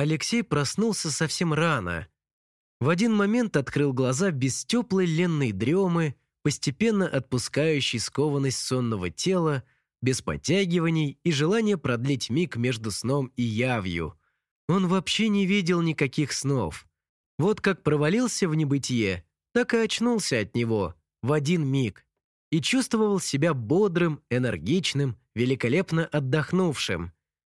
Алексей проснулся совсем рано. В один момент открыл глаза без теплой ленной дремы, постепенно отпускающей скованность сонного тела, без подтягиваний и желания продлить миг между сном и явью. Он вообще не видел никаких снов. Вот как провалился в небытие, так и очнулся от него в один миг и чувствовал себя бодрым, энергичным, великолепно отдохнувшим.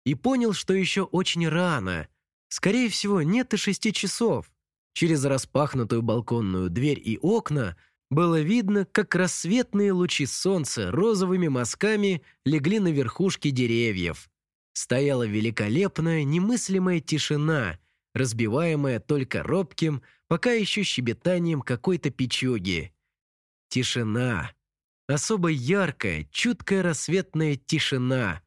И понял, что еще очень рано. Скорее всего, нет и шести часов. Через распахнутую балконную дверь и окна было видно, как рассветные лучи солнца розовыми мазками легли на верхушки деревьев. Стояла великолепная, немыслимая тишина, разбиваемая только робким, пока еще щебетанием какой-то печуги. Тишина. Особо яркая, чуткая рассветная тишина,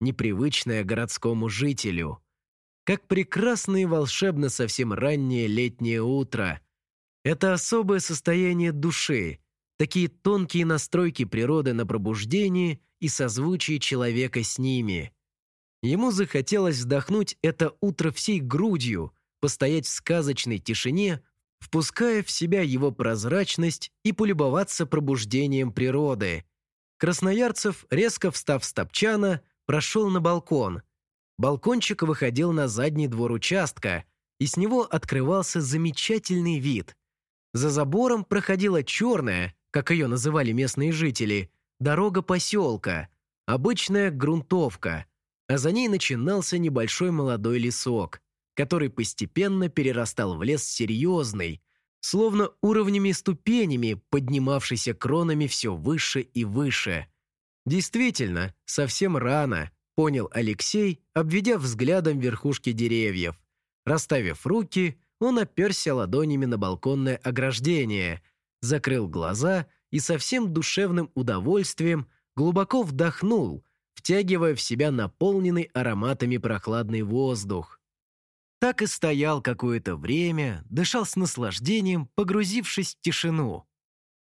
непривычная городскому жителю. Как прекрасно и волшебно совсем раннее летнее утро. Это особое состояние души, такие тонкие настройки природы на пробуждение и созвучие человека с ними. Ему захотелось вдохнуть это утро всей грудью, постоять в сказочной тишине, впуская в себя его прозрачность и полюбоваться пробуждением природы. Красноярцев, резко встав с топчана, прошел на балкон. Балкончик выходил на задний двор участка, и с него открывался замечательный вид. За забором проходила черная, как ее называли местные жители, дорога поселка, обычная грунтовка, а за ней начинался небольшой молодой лесок – который постепенно перерастал в лес серьезный, словно уровнями ступенями, поднимавшийся кронами все выше и выше. Действительно, совсем рано, понял Алексей, обведя взглядом верхушки деревьев. Расставив руки, он оперся ладонями на балконное ограждение, закрыл глаза и со всем душевным удовольствием глубоко вдохнул, втягивая в себя наполненный ароматами прохладный воздух. Так и стоял какое-то время, дышал с наслаждением, погрузившись в тишину.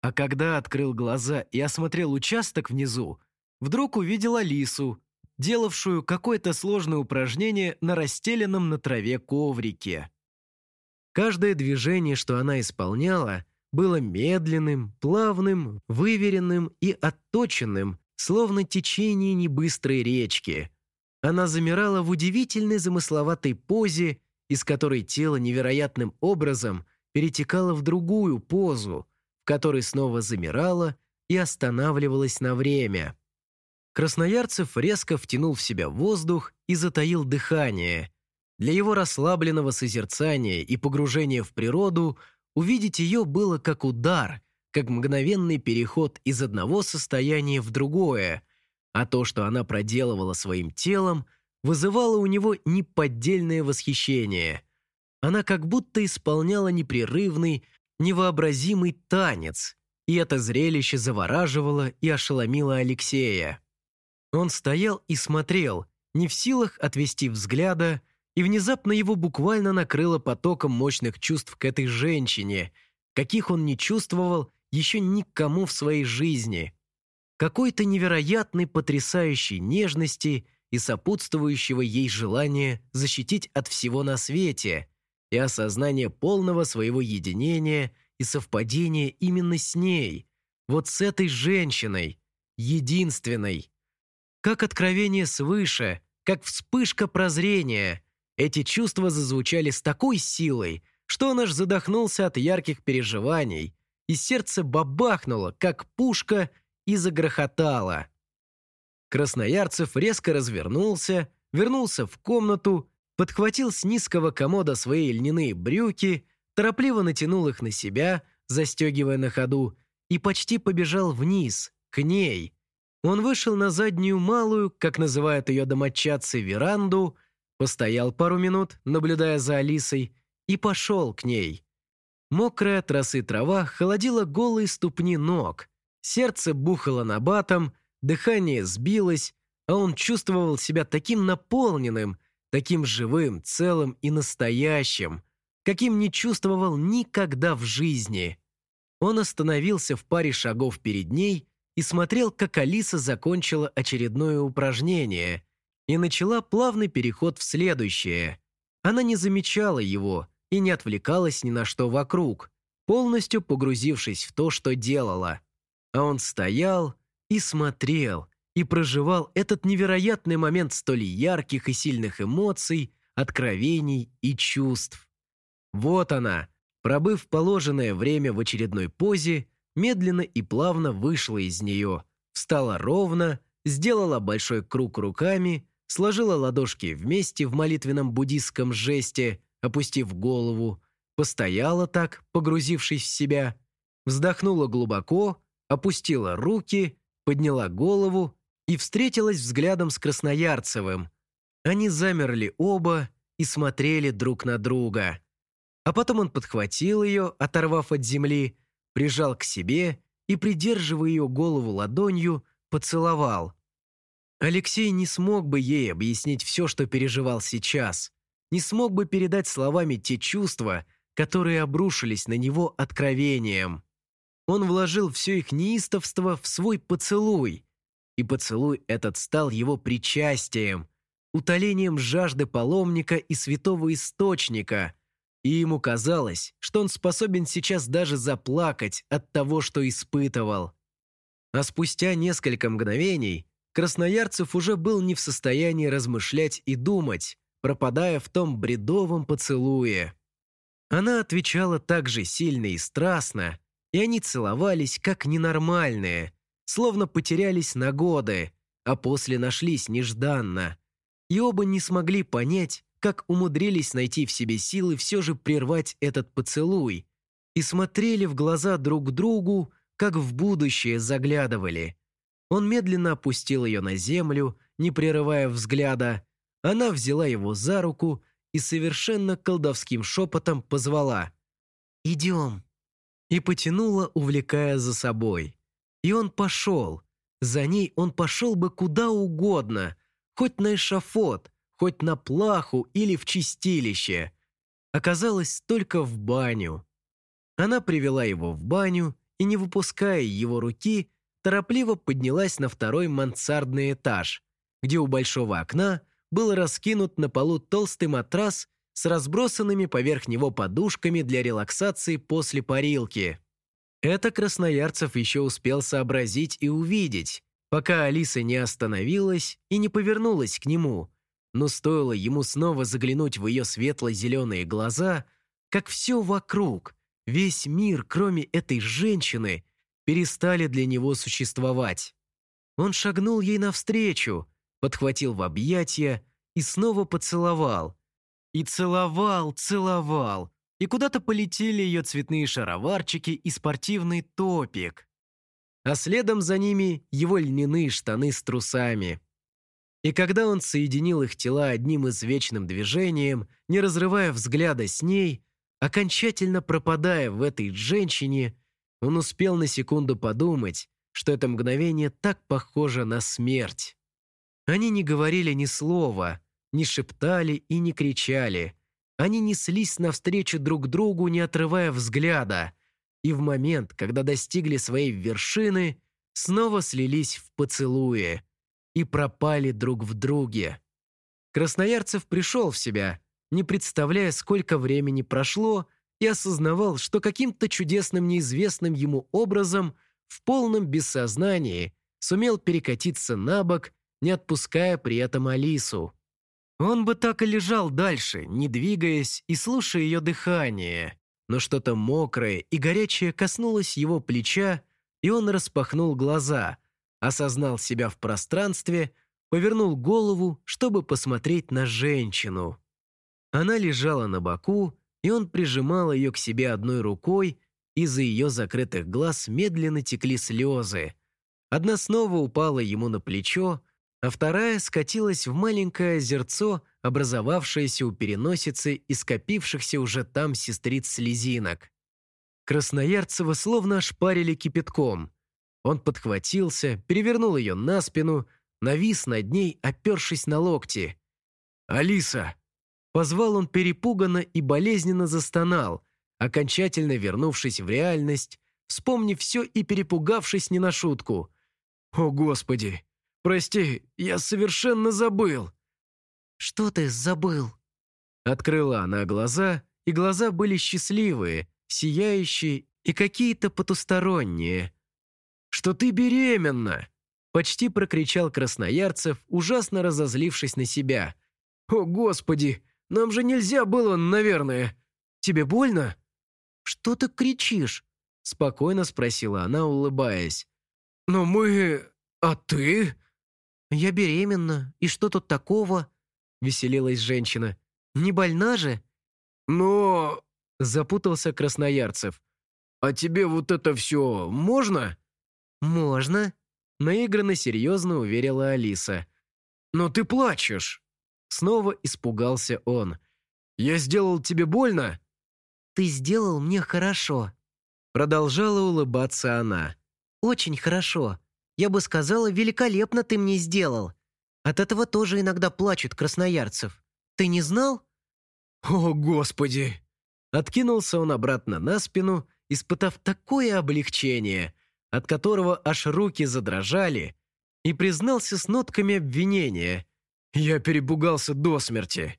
А когда открыл глаза и осмотрел участок внизу, вдруг увидел Алису, делавшую какое-то сложное упражнение на расстеленном на траве коврике. Каждое движение, что она исполняла, было медленным, плавным, выверенным и отточенным, словно течение небыстрой речки – она замирала в удивительной замысловатой позе, из которой тело невероятным образом перетекало в другую позу, в которой снова замирало и останавливалось на время. Красноярцев резко втянул в себя воздух и затаил дыхание. Для его расслабленного созерцания и погружения в природу увидеть ее было как удар, как мгновенный переход из одного состояния в другое – а то, что она проделывала своим телом, вызывало у него неподдельное восхищение. Она как будто исполняла непрерывный, невообразимый танец, и это зрелище завораживало и ошеломило Алексея. Он стоял и смотрел, не в силах отвести взгляда, и внезапно его буквально накрыло потоком мощных чувств к этой женщине, каких он не чувствовал еще никому в своей жизни какой-то невероятной потрясающей нежности и сопутствующего ей желания защитить от всего на свете и осознание полного своего единения и совпадения именно с ней, вот с этой женщиной, единственной. Как откровение свыше, как вспышка прозрения, эти чувства зазвучали с такой силой, что он аж задохнулся от ярких переживаний, и сердце бабахнуло, как пушка – и загрохотало. Красноярцев резко развернулся, вернулся в комнату, подхватил с низкого комода свои льняные брюки, торопливо натянул их на себя, застегивая на ходу, и почти побежал вниз, к ней. Он вышел на заднюю малую, как называют ее домочадцы, веранду, постоял пару минут, наблюдая за Алисой, и пошел к ней. Мокрая от росы трава холодила голые ступни ног. Сердце бухало на батом, дыхание сбилось, а он чувствовал себя таким наполненным, таким живым, целым и настоящим, каким не чувствовал никогда в жизни. Он остановился в паре шагов перед ней и смотрел, как Алиса закончила очередное упражнение и начала плавный переход в следующее. Она не замечала его и не отвлекалась ни на что вокруг, полностью погрузившись в то, что делала. А он стоял и смотрел, и проживал этот невероятный момент столь ярких и сильных эмоций, откровений и чувств. Вот она, пробыв положенное время в очередной позе, медленно и плавно вышла из нее, встала ровно, сделала большой круг руками, сложила ладошки вместе в молитвенном буддистском жесте, опустив голову, постояла так, погрузившись в себя, вздохнула глубоко, опустила руки, подняла голову и встретилась взглядом с Красноярцевым. Они замерли оба и смотрели друг на друга. А потом он подхватил ее, оторвав от земли, прижал к себе и, придерживая ее голову ладонью, поцеловал. Алексей не смог бы ей объяснить все, что переживал сейчас, не смог бы передать словами те чувства, которые обрушились на него откровением. Он вложил все их неистовство в свой поцелуй, и поцелуй этот стал его причастием, утолением жажды паломника и святого источника, и ему казалось, что он способен сейчас даже заплакать от того, что испытывал. А спустя несколько мгновений Красноярцев уже был не в состоянии размышлять и думать, пропадая в том бредовом поцелуе. Она отвечала так же сильно и страстно, и они целовались как ненормальные, словно потерялись на годы, а после нашлись нежданно. И оба не смогли понять, как умудрились найти в себе силы все же прервать этот поцелуй, и смотрели в глаза друг другу, как в будущее заглядывали. Он медленно опустил ее на землю, не прерывая взгляда. Она взяла его за руку и совершенно колдовским шепотом позвала «Идем» и потянула, увлекая за собой. И он пошел. За ней он пошел бы куда угодно, хоть на эшафот, хоть на плаху или в чистилище. Оказалось, только в баню. Она привела его в баню и, не выпуская его руки, торопливо поднялась на второй мансардный этаж, где у большого окна был раскинут на полу толстый матрас с разбросанными поверх него подушками для релаксации после парилки. Это Красноярцев еще успел сообразить и увидеть, пока Алиса не остановилась и не повернулась к нему. Но стоило ему снова заглянуть в ее светло-зеленые глаза, как все вокруг, весь мир, кроме этой женщины, перестали для него существовать. Он шагнул ей навстречу, подхватил в объятия и снова поцеловал. И целовал, целовал. И куда-то полетели ее цветные шароварчики и спортивный топик. А следом за ними его льняные штаны с трусами. И когда он соединил их тела одним из вечным движением, не разрывая взгляда с ней, окончательно пропадая в этой женщине, он успел на секунду подумать, что это мгновение так похоже на смерть. Они не говорили ни слова, не шептали и не кричали. Они неслись навстречу друг другу, не отрывая взгляда, и в момент, когда достигли своей вершины, снова слились в поцелуе и пропали друг в друге. Красноярцев пришел в себя, не представляя, сколько времени прошло, и осознавал, что каким-то чудесным неизвестным ему образом в полном бессознании сумел перекатиться на бок не отпуская при этом Алису. Он бы так и лежал дальше, не двигаясь и слушая ее дыхание, но что-то мокрое и горячее коснулось его плеча, и он распахнул глаза, осознал себя в пространстве, повернул голову, чтобы посмотреть на женщину. Она лежала на боку, и он прижимал ее к себе одной рукой, из-за ее закрытых глаз медленно текли слезы. Одна снова упала ему на плечо, а вторая скатилась в маленькое озерцо, образовавшееся у переносицы и скопившихся уже там сестриц слезинок. Красноярцева словно ошпарили кипятком. Он подхватился, перевернул ее на спину, навис над ней, опершись на локти. «Алиса!» Позвал он перепуганно и болезненно застонал, окончательно вернувшись в реальность, вспомнив все и перепугавшись не на шутку. «О, Господи! Прости, я совершенно забыл». «Что ты забыл?» Открыла она глаза, и глаза были счастливые, сияющие и какие-то потусторонние. «Что ты беременна!» Почти прокричал Красноярцев, ужасно разозлившись на себя. «О, Господи! Нам же нельзя было, наверное. Тебе больно?» «Что ты кричишь?» Спокойно спросила она, улыбаясь. «Но мы... А ты?» «Я беременна. И что тут такого?» Веселилась женщина. «Не больна же?» «Но...» Запутался Красноярцев. «А тебе вот это все можно?» «Можно», наигранно серьезно уверила Алиса. «Но ты плачешь!» Снова испугался он. «Я сделал тебе больно?» «Ты сделал мне хорошо», продолжала улыбаться она. «Очень хорошо. Я бы сказала, великолепно ты мне сделал. От этого тоже иногда плачут красноярцев. Ты не знал?» «О, Господи!» Откинулся он обратно на спину, испытав такое облегчение, от которого аж руки задрожали, и признался с нотками обвинения. «Я перебугался до смерти».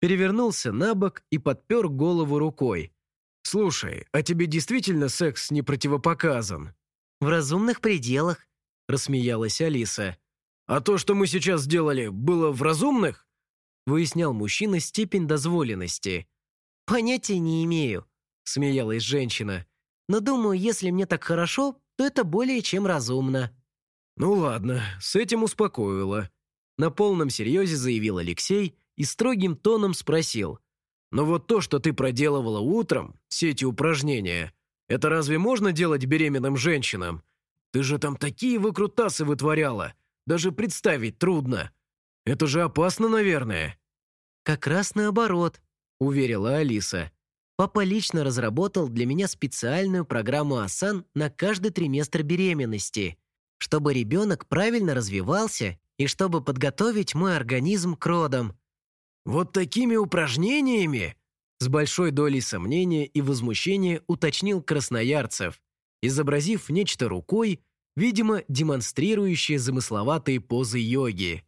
Перевернулся на бок и подпер голову рукой. «Слушай, а тебе действительно секс не противопоказан?» «В разумных пределах», — рассмеялась Алиса. «А то, что мы сейчас сделали, было в разумных?» Выяснял мужчина степень дозволенности. «Понятия не имею», — смеялась женщина. «Но думаю, если мне так хорошо, то это более чем разумно». «Ну ладно, с этим успокоила», — на полном серьезе заявил Алексей и строгим тоном спросил. «Но вот то, что ты проделывала утром, все эти упражнения, это разве можно делать беременным женщинам? Ты же там такие выкрутасы вытворяла, даже представить трудно. Это же опасно, наверное». «Как раз наоборот», — уверила Алиса. Папа лично разработал для меня специальную программу АСАН на каждый триместр беременности, чтобы ребенок правильно развивался и чтобы подготовить мой организм к родам. «Вот такими упражнениями?» С большой долей сомнения и возмущения уточнил Красноярцев, изобразив нечто рукой, видимо, демонстрирующее замысловатые позы йоги.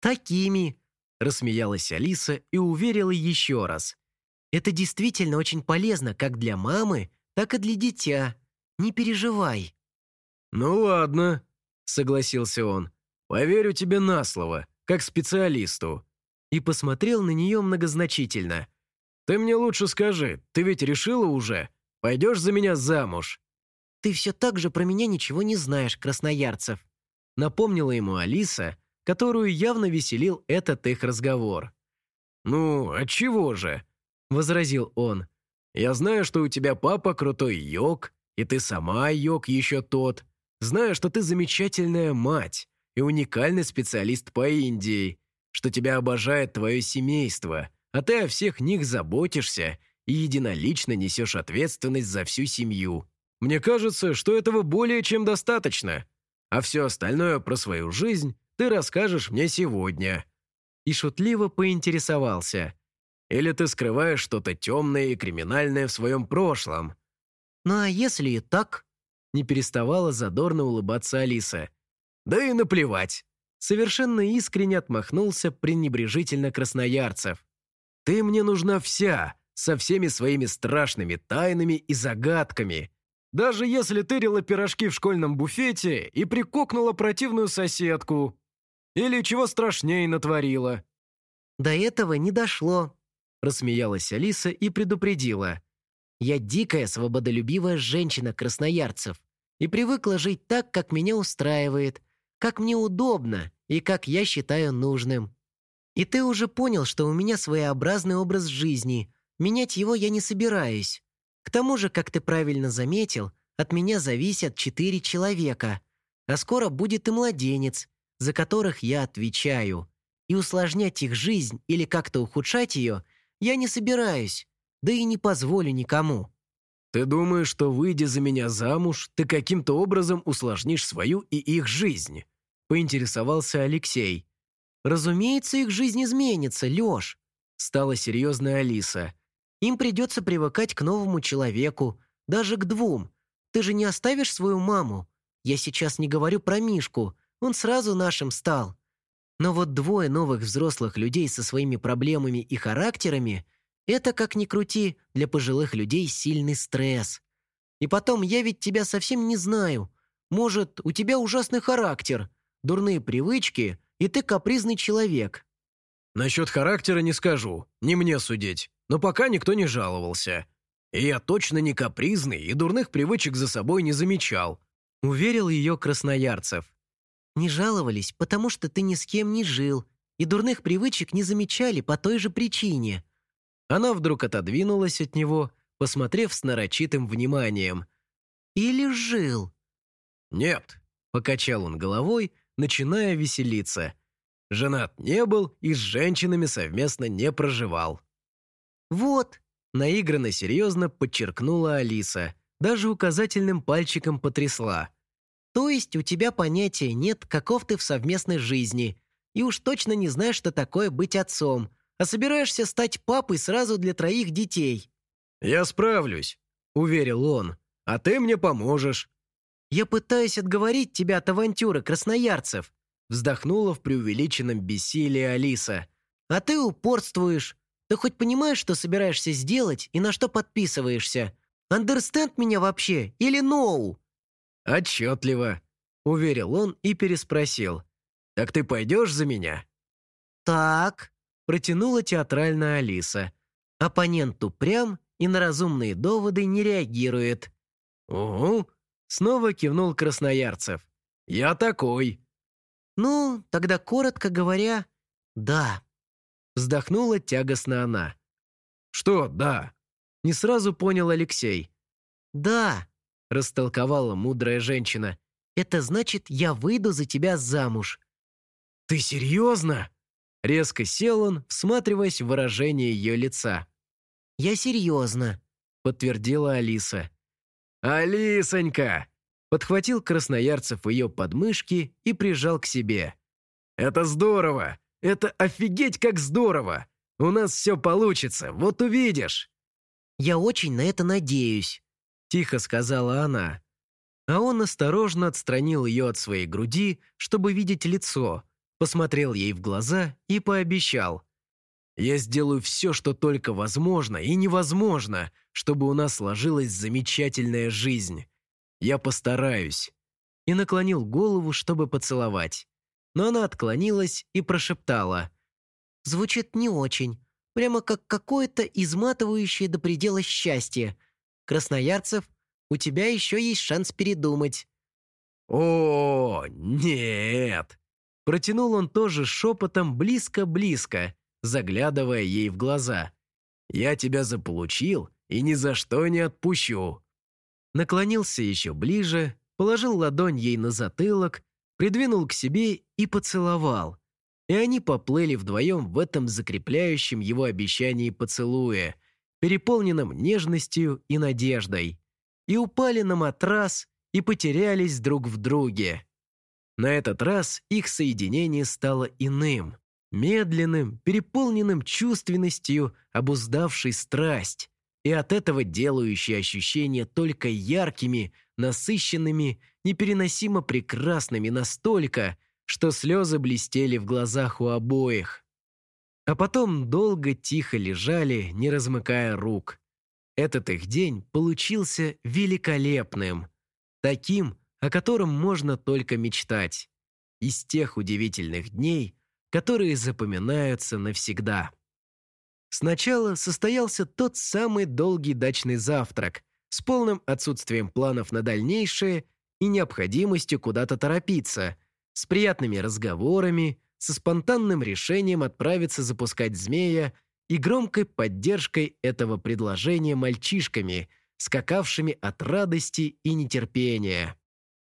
«Такими», – рассмеялась Алиса и уверила еще раз. Это действительно очень полезно как для мамы, так и для дитя. Не переживай». «Ну ладно», — согласился он. «Поверю тебе на слово, как специалисту». И посмотрел на нее многозначительно. «Ты мне лучше скажи, ты ведь решила уже? Пойдешь за меня замуж?» «Ты все так же про меня ничего не знаешь, Красноярцев», напомнила ему Алиса, которую явно веселил этот их разговор. «Ну, а чего же?» – возразил он. «Я знаю, что у тебя папа крутой йог, и ты сама йог еще тот. Знаю, что ты замечательная мать и уникальный специалист по Индии, что тебя обожает твое семейство, а ты о всех них заботишься и единолично несешь ответственность за всю семью. Мне кажется, что этого более чем достаточно, а все остальное про свою жизнь ты расскажешь мне сегодня». И шутливо поинтересовался – или ты скрываешь что-то темное и криминальное в своем прошлом?» «Ну а если и так?» Не переставала задорно улыбаться Алиса. «Да и наплевать!» Совершенно искренне отмахнулся пренебрежительно красноярцев. «Ты мне нужна вся, со всеми своими страшными тайнами и загадками. Даже если тырила пирожки в школьном буфете и прикокнула противную соседку. Или чего страшнее натворила». «До этого не дошло», Рассмеялась Алиса и предупредила. «Я дикая, свободолюбивая женщина красноярцев и привыкла жить так, как меня устраивает, как мне удобно и как я считаю нужным. И ты уже понял, что у меня своеобразный образ жизни, менять его я не собираюсь. К тому же, как ты правильно заметил, от меня зависят четыре человека, а скоро будет и младенец, за которых я отвечаю. И усложнять их жизнь или как-то ухудшать ее – я не собираюсь, да и не позволю никому». «Ты думаешь, что, выйдя за меня замуж, ты каким-то образом усложнишь свою и их жизнь?» – поинтересовался Алексей. «Разумеется, их жизнь изменится, Лёш», – стала серьезная Алиса. «Им придется привыкать к новому человеку, даже к двум. Ты же не оставишь свою маму? Я сейчас не говорю про Мишку, он сразу нашим стал. Но вот двое новых взрослых людей со своими проблемами и характерами – это, как ни крути, для пожилых людей сильный стресс. И потом, я ведь тебя совсем не знаю. Может, у тебя ужасный характер, дурные привычки, и ты капризный человек». «Насчет характера не скажу, не мне судить, но пока никто не жаловался. И я точно не капризный и дурных привычек за собой не замечал», уверил ее Красноярцев. «Не жаловались, потому что ты ни с кем не жил, и дурных привычек не замечали по той же причине». Она вдруг отодвинулась от него, посмотрев с нарочитым вниманием. «Или жил?» «Нет», — покачал он головой, начиная веселиться. «Женат не был и с женщинами совместно не проживал». «Вот», — наигранно серьезно подчеркнула Алиса, даже указательным пальчиком потрясла. «То есть у тебя понятия нет, каков ты в совместной жизни, и уж точно не знаешь, что такое быть отцом, а собираешься стать папой сразу для троих детей». «Я справлюсь», — уверил он. «А ты мне поможешь». «Я пытаюсь отговорить тебя от авантюры красноярцев», вздохнула в преувеличенном бессилии Алиса. «А ты упорствуешь. Ты хоть понимаешь, что собираешься сделать и на что подписываешься? Андерстенд меня вообще или ноу?» no? «Отчетливо», — уверил он и переспросил. «Так ты пойдешь за меня?» «Так», — протянула театральная Алиса. Оппонент упрям и на разумные доводы не реагирует. «Угу», — снова кивнул Красноярцев. «Я такой». «Ну, тогда, коротко говоря, да», — вздохнула тягостно она. «Что «да»?» — не сразу понял Алексей. «Да», — растолковала мудрая женщина, «это значит, я выйду за тебя замуж». «Ты серьезно?» Резко сел он, всматриваясь в выражение ее лица. «Я серьезно», — подтвердила Алиса. «Алисонька!» — подхватил Красноярцев ее подмышки и прижал к себе. «Это здорово! Это офигеть как здорово! У нас все получится, вот увидишь!» «Я очень на это надеюсь», — тихо сказала она. А он осторожно отстранил ее от своей груди, чтобы видеть лицо, посмотрел ей в глаза и пообещал. Я сделаю все, что только возможно и невозможно, чтобы у нас сложилась замечательная жизнь. Я постараюсь». И наклонил голову, чтобы поцеловать. Но она отклонилась и прошептала. «Звучит не очень. Прямо как какое-то изматывающее до предела счастье. Красноярцев, у тебя еще есть шанс передумать». «О, нет!» Протянул он тоже шепотом близко-близко, заглядывая ей в глаза. «Я тебя заполучил и ни за что не отпущу». Наклонился еще ближе, положил ладонь ей на затылок, придвинул к себе и поцеловал. И они поплыли вдвоем в этом закрепляющем его обещании поцелуя, переполненном нежностью и надеждой. И упали на матрас и потерялись друг в друге. На этот раз их соединение стало иным медленным, переполненным чувственностью, обуздавший страсть, и от этого делающий ощущения только яркими, насыщенными, непереносимо прекрасными настолько, что слезы блестели в глазах у обоих. А потом долго тихо лежали, не размыкая рук. Этот их день получился великолепным, таким, о котором можно только мечтать. Из тех удивительных дней, которые запоминаются навсегда. Сначала состоялся тот самый долгий дачный завтрак с полным отсутствием планов на дальнейшее и необходимостью куда-то торопиться, с приятными разговорами, со спонтанным решением отправиться запускать змея и громкой поддержкой этого предложения мальчишками, скакавшими от радости и нетерпения.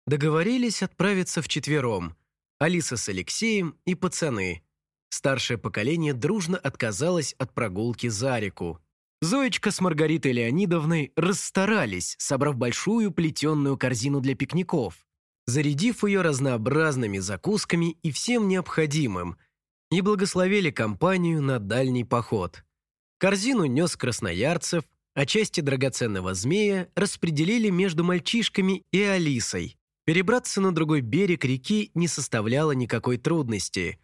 Договорились отправиться вчетвером – Алиса с Алексеем и пацаны. Старшее поколение дружно отказалось от прогулки за реку. Зоечка с Маргаритой Леонидовной расстарались, собрав большую плетенную корзину для пикников, зарядив ее разнообразными закусками и всем необходимым, и благословили компанию на дальний поход. Корзину нес красноярцев, а части драгоценного змея распределили между мальчишками и Алисой. Перебраться на другой берег реки не составляло никакой трудности.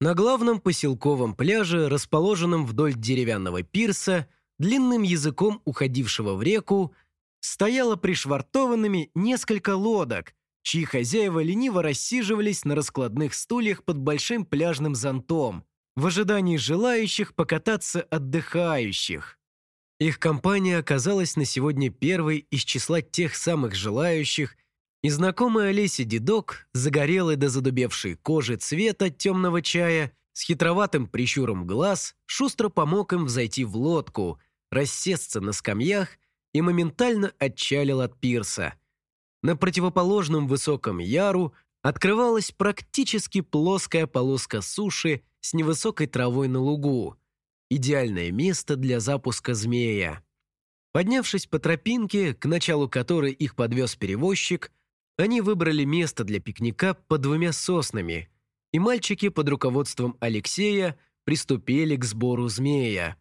На главном поселковом пляже, расположенном вдоль деревянного пирса, длинным языком уходившего в реку, стояло пришвартованными несколько лодок, чьи хозяева лениво рассиживались на раскладных стульях под большим пляжным зонтом, в ожидании желающих покататься отдыхающих. Их компания оказалась на сегодня первой из числа тех самых желающих, и знакомый Олесе дедок, загорелый до задубевшей кожи цвета темного чая, с хитроватым прищуром глаз, шустро помог им взойти в лодку, рассесться на скамьях и моментально отчалил от пирса. На противоположном высоком яру открывалась практически плоская полоска суши с невысокой травой на лугу. Идеальное место для запуска змея. Поднявшись по тропинке, к началу которой их подвез перевозчик, они выбрали место для пикника под двумя соснами, и мальчики под руководством Алексея приступили к сбору змея.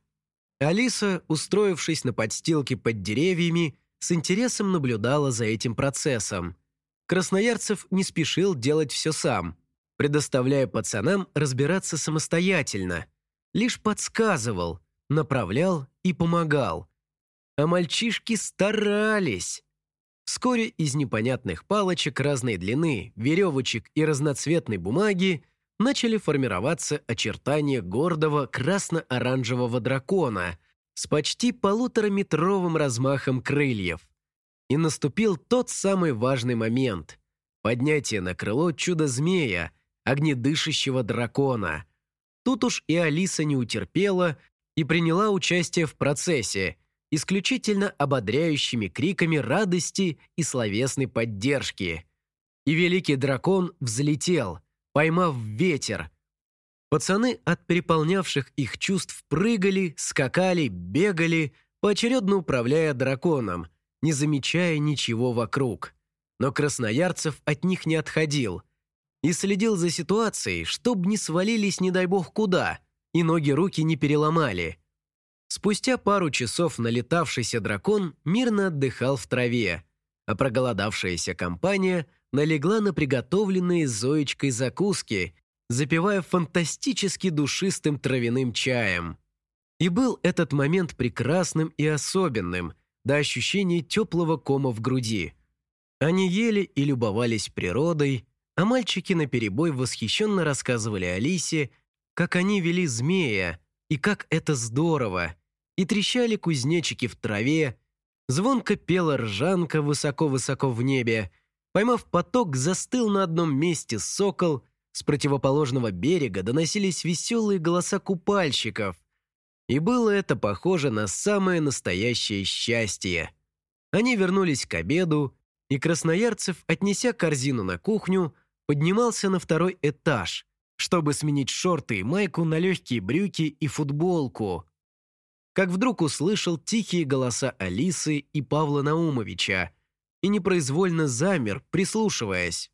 Алиса, устроившись на подстилке под деревьями, с интересом наблюдала за этим процессом. Красноярцев не спешил делать все сам, предоставляя пацанам разбираться самостоятельно. Лишь подсказывал, направлял и помогал. А мальчишки старались. Вскоре из непонятных палочек разной длины, веревочек и разноцветной бумаги начали формироваться очертания гордого красно-оранжевого дракона с почти полутораметровым размахом крыльев. И наступил тот самый важный момент – поднятие на крыло чудо-змея, огнедышащего дракона. Тут уж и Алиса не утерпела и приняла участие в процессе, исключительно ободряющими криками радости и словесной поддержки. И великий дракон взлетел, поймав ветер. Пацаны от переполнявших их чувств прыгали, скакали, бегали, поочередно управляя драконом, не замечая ничего вокруг. Но Красноярцев от них не отходил и следил за ситуацией, чтоб не свалились, не дай бог, куда, и ноги-руки не переломали. Спустя пару часов налетавшийся дракон мирно отдыхал в траве, а проголодавшаяся компания налегла на приготовленные Зоечкой закуски, запивая фантастически душистым травяным чаем. И был этот момент прекрасным и особенным, до ощущения теплого кома в груди. Они ели и любовались природой, а мальчики наперебой восхищенно рассказывали Алисе, как они вели змея, и как это здорово, и трещали кузнечики в траве, звонко пела ржанка высоко-высоко в небе, Поймав поток, застыл на одном месте сокол, с противоположного берега доносились веселые голоса купальщиков. И было это похоже на самое настоящее счастье. Они вернулись к обеду, и Красноярцев, отнеся корзину на кухню, поднимался на второй этаж, чтобы сменить шорты и майку на легкие брюки и футболку. Как вдруг услышал тихие голоса Алисы и Павла Наумовича – и непроизвольно замер, прислушиваясь.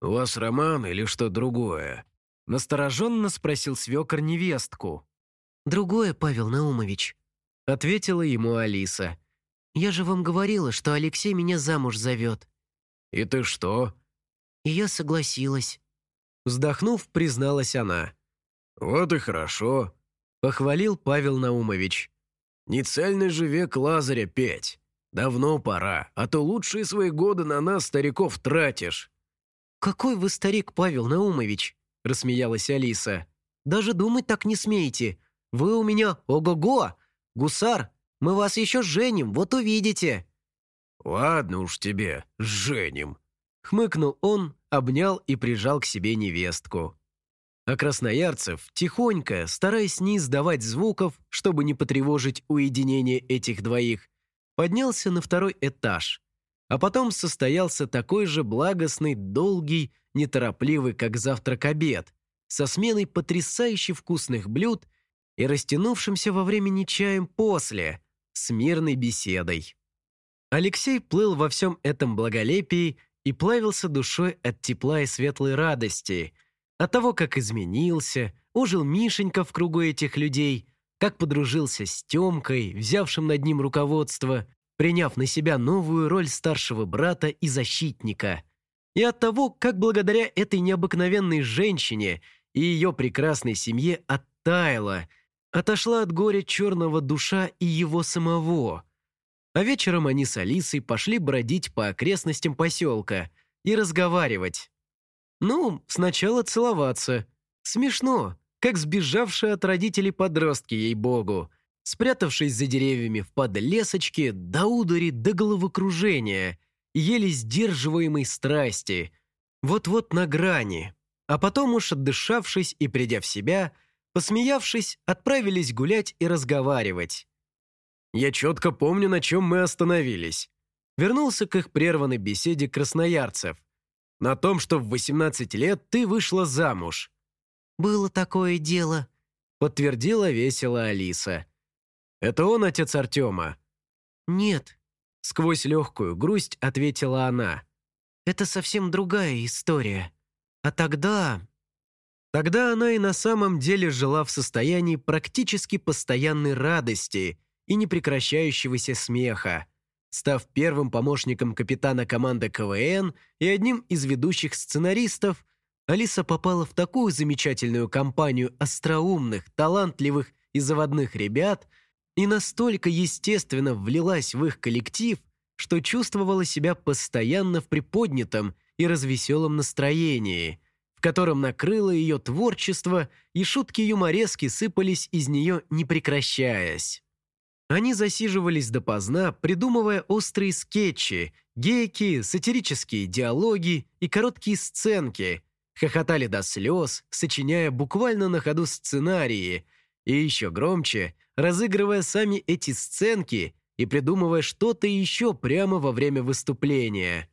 «У вас роман или что другое?» Настороженно спросил свекор невестку. «Другое, Павел Наумович», — ответила ему Алиса. «Я же вам говорила, что Алексей меня замуж зовет». «И ты что?» И я согласилась. Вздохнув, призналась она. «Вот и хорошо», — похвалил Павел Наумович. «Не цельный же век Лазаря петь. Давно пора, а то лучшие свои годы на нас, стариков, тратишь». «Какой вы старик, Павел Наумович?» – рассмеялась Алиса. «Даже думать так не смеете. Вы у меня ого-го! Гусар, мы вас еще женим, вот увидите!» «Ладно уж тебе, женим!» Хмыкнул он, обнял и прижал к себе невестку. А Красноярцев, тихонько, стараясь не издавать звуков, чтобы не потревожить уединение этих двоих, поднялся на второй этаж, а потом состоялся такой же благостный, долгий, неторопливый, как завтрак-обед, со сменой потрясающе вкусных блюд и растянувшимся во времени чаем после, с мирной беседой. Алексей плыл во всем этом благолепии и плавился душой от тепла и светлой радости, от того, как изменился, ужил Мишенька в кругу этих людей – как подружился с Тёмкой, взявшим над ним руководство, приняв на себя новую роль старшего брата и защитника, и от того, как благодаря этой необыкновенной женщине и ее прекрасной семье оттаяла, отошла от горя черного душа и его самого. А вечером они с Алисой пошли бродить по окрестностям поселка и разговаривать. Ну, сначала целоваться. Смешно, как сбежавшие от родителей подростки, ей-богу. Спрятавшись за деревьями в подлесочке, до удари, до головокружения, еле сдерживаемой страсти. Вот-вот на грани. А потом уж отдышавшись и придя в себя, посмеявшись, отправились гулять и разговаривать. Я четко помню, на чем мы остановились. Вернулся к их прерванной беседе красноярцев. На том, что в 18 лет ты вышла замуж. «Было такое дело», — подтвердила весело Алиса. «Это он отец Артема?» «Нет», — сквозь легкую грусть ответила она. «Это совсем другая история. А тогда...» Тогда она и на самом деле жила в состоянии практически постоянной радости и непрекращающегося смеха, став первым помощником капитана команды КВН и одним из ведущих сценаристов, Алиса попала в такую замечательную компанию остроумных, талантливых и заводных ребят и настолько естественно влилась в их коллектив, что чувствовала себя постоянно в приподнятом и развеселом настроении, в котором накрыло ее творчество, и шутки-юморески сыпались из нее не прекращаясь. Они засиживались допоздна, придумывая острые скетчи, гейки, сатирические диалоги и короткие сценки, хохотали до слез, сочиняя буквально на ходу сценарии, и еще громче, разыгрывая сами эти сценки и придумывая что-то еще прямо во время выступления.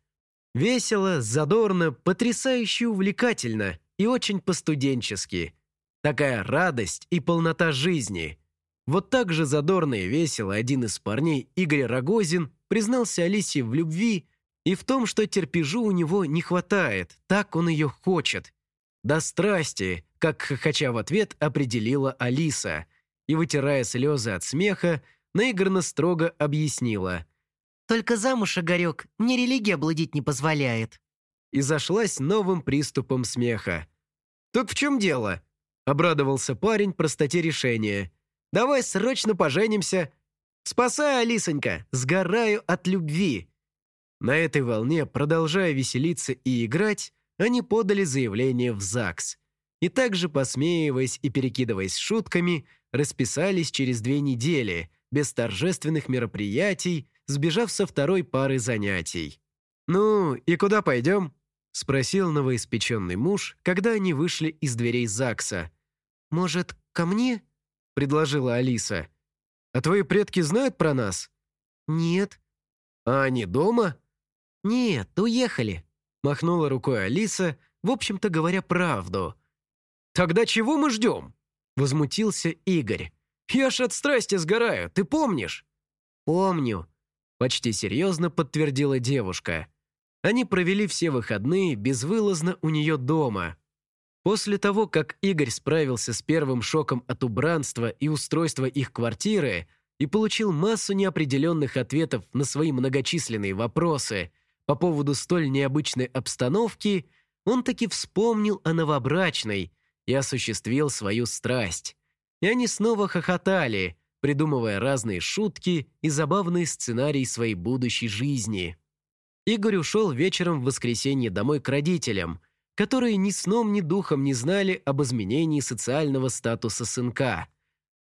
Весело, задорно, потрясающе увлекательно и очень постуденчески. Такая радость и полнота жизни. Вот так же задорно и весело один из парней, Игорь Рогозин, признался Алисе в любви и в том, что терпежу у него не хватает, так он ее хочет. До страсти, как хохоча в ответ определила Алиса, и, вытирая слезы от смеха, наигранно строго объяснила. «Только замуж, Огарек, мне религия блудить не позволяет». И зашлась новым приступом смеха. «Так в чем дело?» – обрадовался парень простоте решения. «Давай срочно поженимся. Спасай, Алисонька, сгораю от любви». На этой волне, продолжая веселиться и играть, они подали заявление в ЗАГС. И также, посмеиваясь и перекидываясь шутками, расписались через две недели, без торжественных мероприятий, сбежав со второй пары занятий. «Ну, и куда пойдем?» – спросил новоиспеченный муж, когда они вышли из дверей ЗАГСа. «Может, ко мне?» – предложила Алиса. «А твои предки знают про нас?» «Нет». «А они дома?» «Нет, уехали», – махнула рукой Алиса, в общем-то говоря правду. «Тогда чего мы ждем?» – возмутился Игорь. «Я ж от страсти сгораю, ты помнишь?» «Помню», – почти серьезно подтвердила девушка. Они провели все выходные безвылазно у нее дома. После того, как Игорь справился с первым шоком от убранства и устройства их квартиры и получил массу неопределенных ответов на свои многочисленные вопросы – по поводу столь необычной обстановки, он таки вспомнил о новобрачной и осуществил свою страсть. И они снова хохотали, придумывая разные шутки и забавные сценарии своей будущей жизни. Игорь ушел вечером в воскресенье домой к родителям, которые ни сном, ни духом не знали об изменении социального статуса сынка.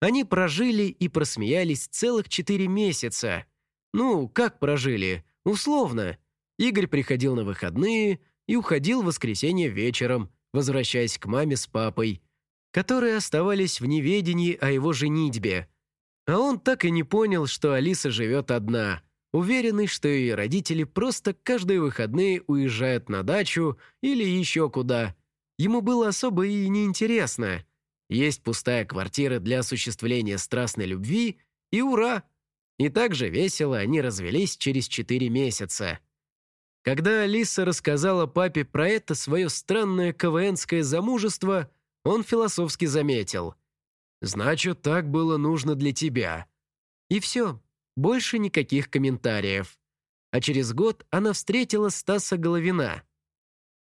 Они прожили и просмеялись целых четыре месяца. Ну, как прожили? Условно. Игорь приходил на выходные и уходил в воскресенье вечером, возвращаясь к маме с папой, которые оставались в неведении о его женитьбе. А он так и не понял, что Алиса живет одна, уверенный, что ее родители просто каждые выходные уезжают на дачу или еще куда. Ему было особо и неинтересно. Есть пустая квартира для осуществления страстной любви, и ура! И так же весело они развелись через четыре месяца. Когда Алиса рассказала папе про это свое странное КВНское замужество, он философски заметил. «Значит, так было нужно для тебя». И все, больше никаких комментариев. А через год она встретила Стаса Головина.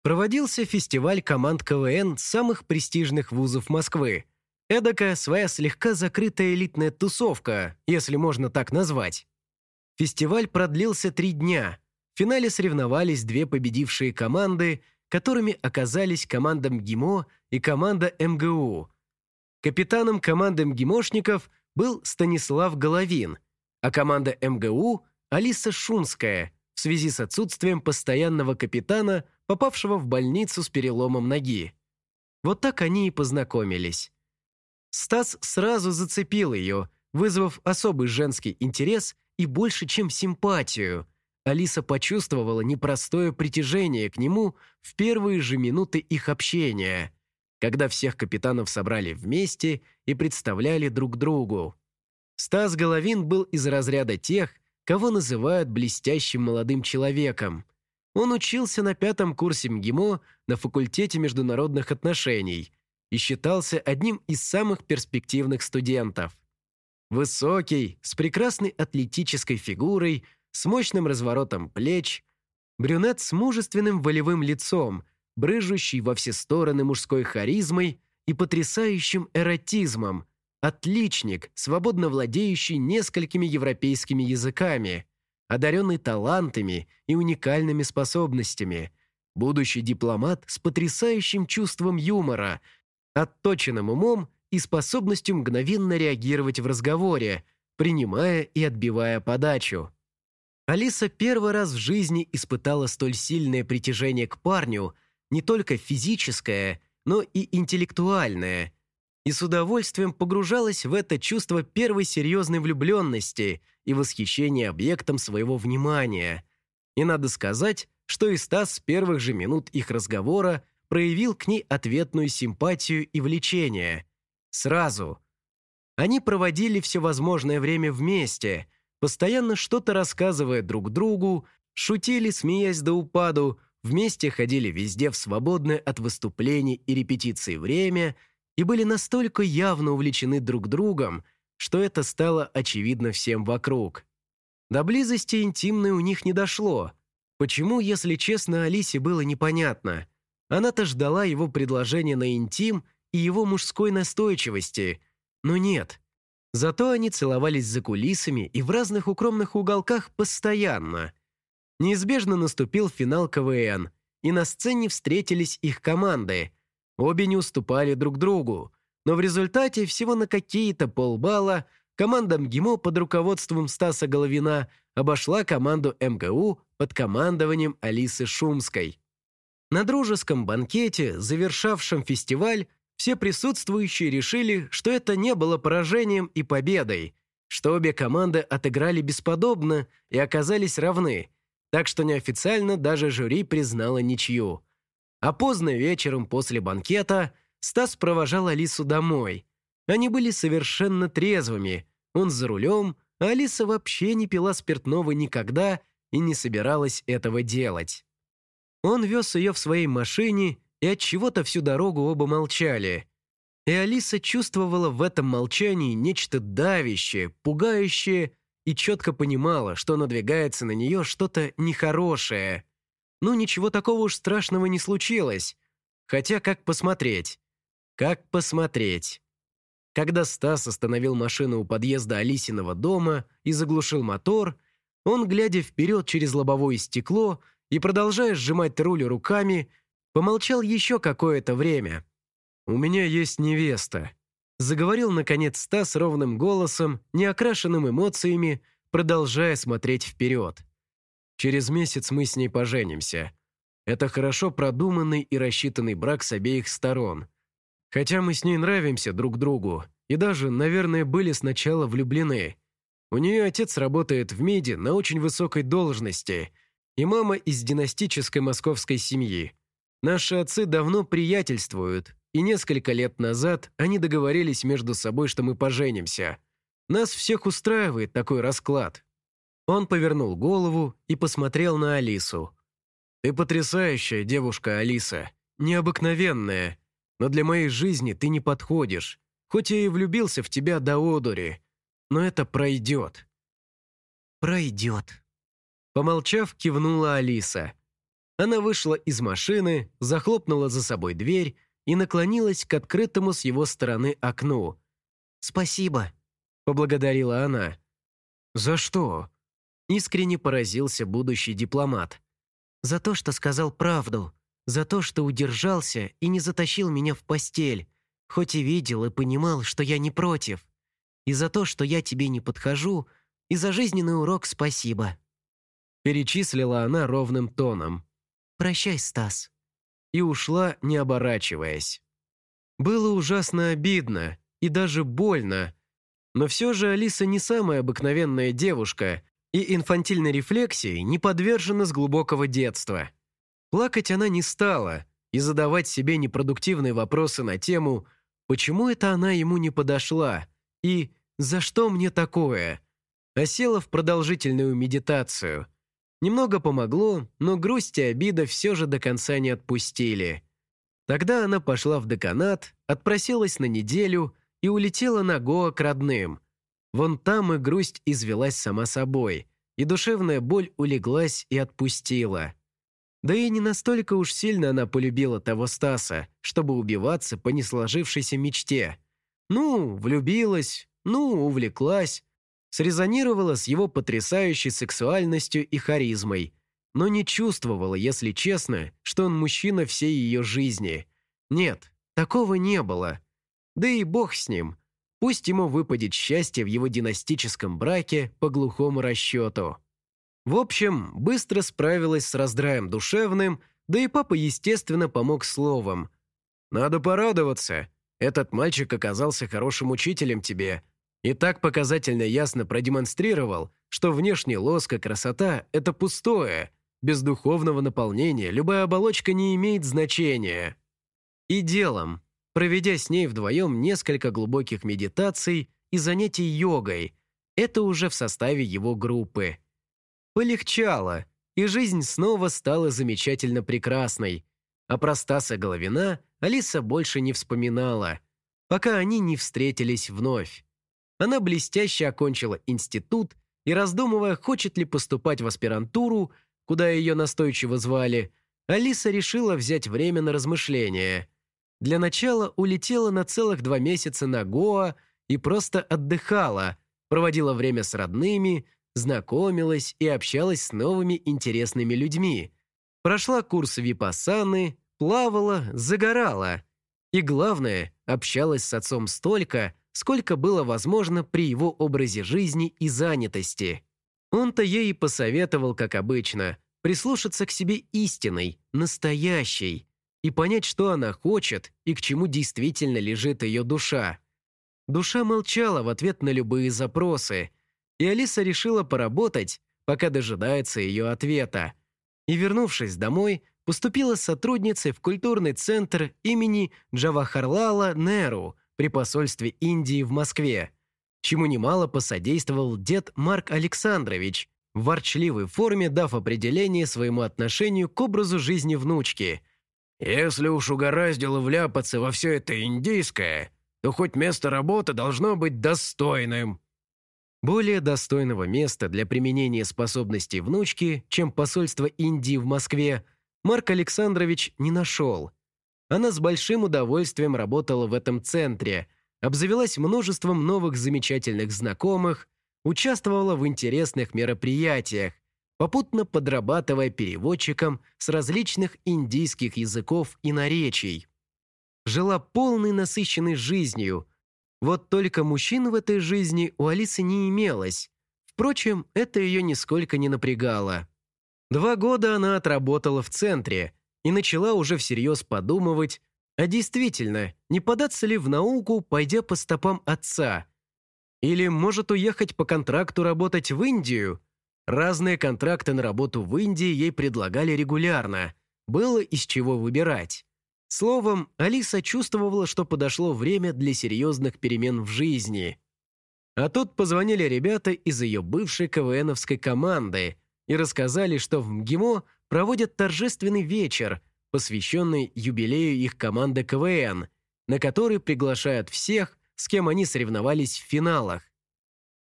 проводился фестиваль команд КВН самых престижных вузов Москвы. Эдакая своя слегка закрытая элитная тусовка, если можно так назвать. Фестиваль продлился три дня. В финале соревновались две победившие команды, которыми оказались команда МГИМО и команда МГУ. Капитаном команды МГИМОшников был Станислав Головин, а команда МГУ – Алиса Шумская, в связи с отсутствием постоянного капитана, попавшего в больницу с переломом ноги. Вот так они и познакомились. Стас сразу зацепил ее, вызвав особый женский интерес и больше, чем симпатию. Алиса почувствовала непростое притяжение к нему в первые же минуты их общения, когда всех капитанов собрали вместе и представляли друг другу. Стас Головин был из разряда тех, кого называют блестящим молодым человеком. Он учился на пятом курсе МГИМО на факультете международных отношений и считался одним из самых перспективных студентов. Высокий, с прекрасной атлетической фигурой, с мощным разворотом плеч, брюнет с мужественным волевым лицом, брыжущий во все стороны мужской харизмой и потрясающим эротизмом – Отличник, свободно владеющий несколькими европейскими языками, одаренный талантами и уникальными способностями, будущий дипломат с потрясающим чувством юмора, отточенным умом и способностью мгновенно реагировать в разговоре, принимая и отбивая подачу. Алиса первый раз в жизни испытала столь сильное притяжение к парню, не только физическое, но и интеллектуальное – и с удовольствием погружалась в это чувство первой серьезной влюбленности и восхищения объектом своего внимания. И надо сказать, что и Стас с первых же минут их разговора проявил к ней ответную симпатию и влечение. Сразу. Они проводили все возможное время вместе, постоянно что-то рассказывая друг другу, шутили, смеясь до упаду, вместе ходили везде в свободное от выступлений и репетиций время – и были настолько явно увлечены друг другом, что это стало очевидно всем вокруг. До близости интимной у них не дошло. Почему, если честно, Алисе было непонятно. Она-то ждала его предложения на интим и его мужской настойчивости. Но нет. Зато они целовались за кулисами и в разных укромных уголках постоянно. Неизбежно наступил финал КВН, и на сцене встретились их команды – Обе не уступали друг другу, но в результате всего на какие-то полбалла команда МГИМО под руководством Стаса Головина обошла команду МГУ под командованием Алисы Шумской. На дружеском банкете, завершавшем фестиваль, все присутствующие решили, что это не было поражением и победой, что обе команды отыграли бесподобно и оказались равны, так что неофициально даже жюри признало ничью – а поздно вечером после банкета Стас провожал Алису домой. Они были совершенно трезвыми. Он за рулем, а Алиса вообще не пила спиртного никогда и не собиралась этого делать. Он вез ее в своей машине, и от чего-то всю дорогу оба молчали. И Алиса чувствовала в этом молчании нечто давящее, пугающее и четко понимала, что надвигается на нее что-то нехорошее – ну, ничего такого уж страшного не случилось. Хотя как посмотреть? Как посмотреть? Когда Стас остановил машину у подъезда Алисиного дома и заглушил мотор, он, глядя вперед через лобовое стекло и продолжая сжимать руль руками, помолчал еще какое-то время. «У меня есть невеста», — заговорил, наконец, Стас ровным голосом, не окрашенным эмоциями, продолжая смотреть вперед. Через месяц мы с ней поженимся. Это хорошо продуманный и рассчитанный брак с обеих сторон. Хотя мы с ней нравимся друг другу и даже, наверное, были сначала влюблены. У нее отец работает в МИДе на очень высокой должности, и мама из династической московской семьи. Наши отцы давно приятельствуют, и несколько лет назад они договорились между собой, что мы поженимся. Нас всех устраивает такой расклад. Он повернул голову и посмотрел на Алису. «Ты потрясающая девушка, Алиса. Необыкновенная. Но для моей жизни ты не подходишь. Хоть я и влюбился в тебя до одури. Но это пройдет». «Пройдет». Помолчав, кивнула Алиса. Она вышла из машины, захлопнула за собой дверь и наклонилась к открытому с его стороны окну. «Спасибо», — поблагодарила она. «За что?» — искренне поразился будущий дипломат. «За то, что сказал правду. За то, что удержался и не затащил меня в постель, хоть и видел и понимал, что я не против. И за то, что я тебе не подхожу, и за жизненный урок спасибо». Перечислила она ровным тоном. «Прощай, Стас». И ушла, не оборачиваясь. Было ужасно обидно и даже больно. Но все же Алиса не самая обыкновенная девушка, и инфантильной рефлексии не подвержена с глубокого детства. Плакать она не стала и задавать себе непродуктивные вопросы на тему «почему это она ему не подошла?» и «за что мне такое?» а села в продолжительную медитацию. Немного помогло, но грусть и обида все же до конца не отпустили. Тогда она пошла в деканат, отпросилась на неделю и улетела на Гоа к родным. Вон там и грусть извелась сама собой, и душевная боль улеглась и отпустила. Да и не настолько уж сильно она полюбила того Стаса, чтобы убиваться по несложившейся мечте. Ну, влюбилась, ну, увлеклась, срезонировала с его потрясающей сексуальностью и харизмой, но не чувствовала, если честно, что он мужчина всей ее жизни. Нет, такого не было. Да и бог с ним. Пусть ему выпадет счастье в его династическом браке по глухому расчету. В общем, быстро справилась с раздраем душевным, да и папа, естественно, помог словом. «Надо порадоваться. Этот мальчик оказался хорошим учителем тебе и так показательно ясно продемонстрировал, что внешний лоск и красота – это пустое, без духовного наполнения любая оболочка не имеет значения. И делом, проведя с ней вдвоем несколько глубоких медитаций и занятий йогой, это уже в составе его группы. Полегчало, и жизнь снова стала замечательно прекрасной, а про Стаса Головина Алиса больше не вспоминала, пока они не встретились вновь. Она блестяще окончила институт и, раздумывая, хочет ли поступать в аспирантуру, куда ее настойчиво звали, Алиса решила взять время на размышления. Для начала улетела на целых два месяца на Гоа и просто отдыхала, проводила время с родными, знакомилась и общалась с новыми интересными людьми. Прошла курс випассаны, плавала, загорала. И главное, общалась с отцом столько, сколько было возможно при его образе жизни и занятости. Он-то ей и посоветовал, как обычно, прислушаться к себе истинной, настоящей, и понять, что она хочет и к чему действительно лежит ее душа. Душа молчала в ответ на любые запросы, и Алиса решила поработать, пока дожидается ее ответа. И, вернувшись домой, поступила сотрудницей в культурный центр имени Джавахарлала Неру – при посольстве Индии в Москве, чему немало посодействовал дед Марк Александрович, в ворчливой форме дав определение своему отношению к образу жизни внучки. «Если уж угораздило вляпаться во все это индийское, то хоть место работы должно быть достойным». Более достойного места для применения способностей внучки, чем посольство Индии в Москве, Марк Александрович не нашел – она с большим удовольствием работала в этом центре, обзавелась множеством новых замечательных знакомых, участвовала в интересных мероприятиях, попутно подрабатывая переводчиком с различных индийских языков и наречий. Жила полной насыщенной жизнью. Вот только мужчин в этой жизни у Алисы не имелось. Впрочем, это ее нисколько не напрягало. Два года она отработала в центре – и начала уже всерьез подумывать, а действительно, не податься ли в науку, пойдя по стопам отца? Или может уехать по контракту работать в Индию? Разные контракты на работу в Индии ей предлагали регулярно. Было из чего выбирать. Словом, Алиса чувствовала, что подошло время для серьезных перемен в жизни. А тут позвонили ребята из ее бывшей КВНовской команды и рассказали, что в МГИМО проводят торжественный вечер, посвященный юбилею их команды КВН, на который приглашают всех, с кем они соревновались в финалах.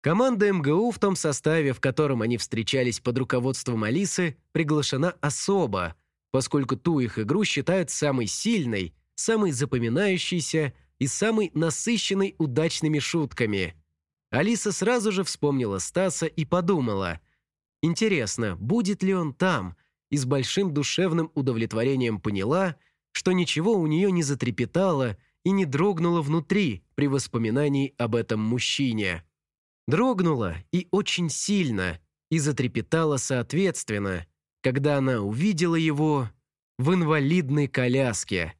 Команда МГУ в том составе, в котором они встречались под руководством Алисы, приглашена особо, поскольку ту их игру считают самой сильной, самой запоминающейся и самой насыщенной удачными шутками. Алиса сразу же вспомнила Стаса и подумала, интересно, будет ли он там, и с большим душевным удовлетворением поняла, что ничего у нее не затрепетало и не дрогнуло внутри при воспоминании об этом мужчине. Дрогнула и очень сильно, и затрепетала соответственно, когда она увидела его в инвалидной коляске.